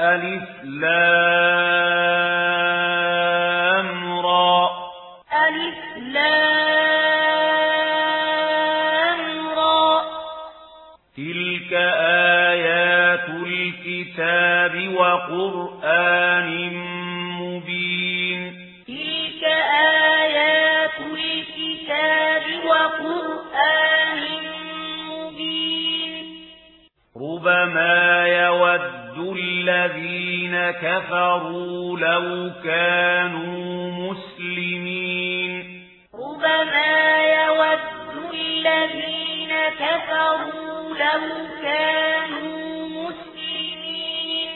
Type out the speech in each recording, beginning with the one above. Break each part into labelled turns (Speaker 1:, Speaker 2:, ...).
Speaker 1: ألف لام را.
Speaker 2: ألف لام را.
Speaker 1: تلك آيات الكتاب وقرآن مبين.
Speaker 2: تلك آيات الكتاب وقرآن مبين.
Speaker 1: ربما للذين كفروا لو كانوا مسلمين.
Speaker 2: ربما يود الذين كفروا لو كانوا مسلمين.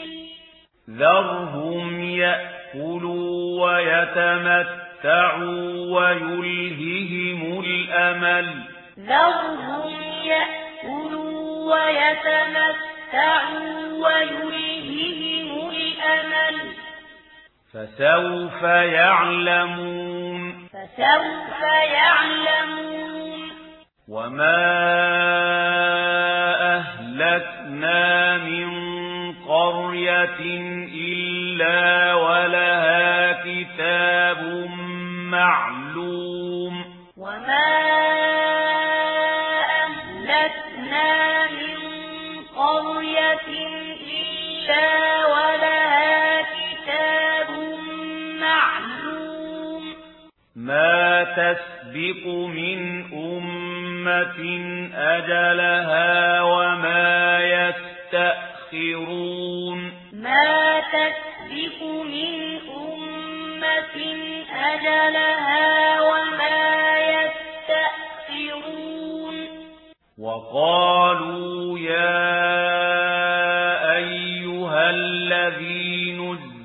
Speaker 1: ذرهم يأكلوا ويتمتعوا ويلههم الأمل.
Speaker 2: ذرهم يأكلوا ويتمتعوا يَتَمَتَّعُوا الْأَمَلُ
Speaker 1: فَسَوْفَ يَعْلَمُونَ
Speaker 2: فَسَوْفَ يَعْلَمُونَ
Speaker 1: وَمَا أَهْلَكْنَا مِنْ قَرْيَةٍ ما تسبق من أمة أجلها وما يستأخرون
Speaker 2: ما تسبق من أمة أجلها وما يستأخرون
Speaker 1: وقالوا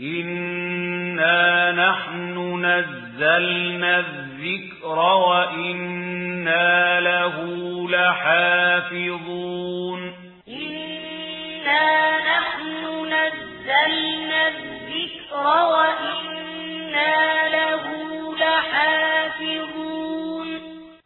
Speaker 1: إنا نحن نزلنا الذكر وإنا له لحافظون
Speaker 2: إنا نحن نزلنا الذكر وإنا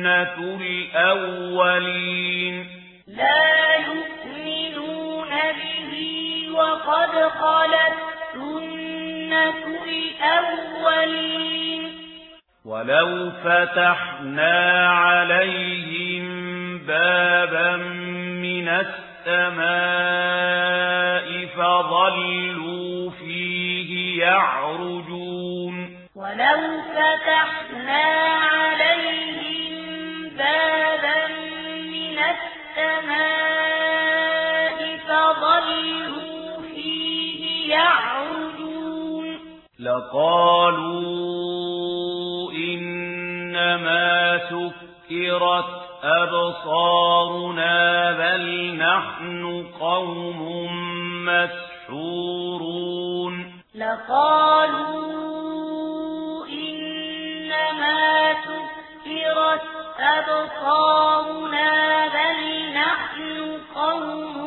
Speaker 1: سُنَّةُ الْأَوَّلِينَ.
Speaker 2: لَا يُؤْمِنُونَ بِهِ وَقَدْ خَلَتْ سُنَّةُ الْأَوَّلِينَ.
Speaker 1: وَلَوْ فَتَحْنَا عَلَيْهِمْ بَابًا مِنَ السَّمَاءِ فَظَلُّوا فِيهِ يَعْرُجُونَ.
Speaker 2: وَلَوْ فَتَحْنَا عَلَيْهِمْ
Speaker 1: لقالوا إنما سكرت أبصارنا بل نحن قوم مسحورون
Speaker 2: لقالوا إنما سكرت أبصارنا بل نحن قوم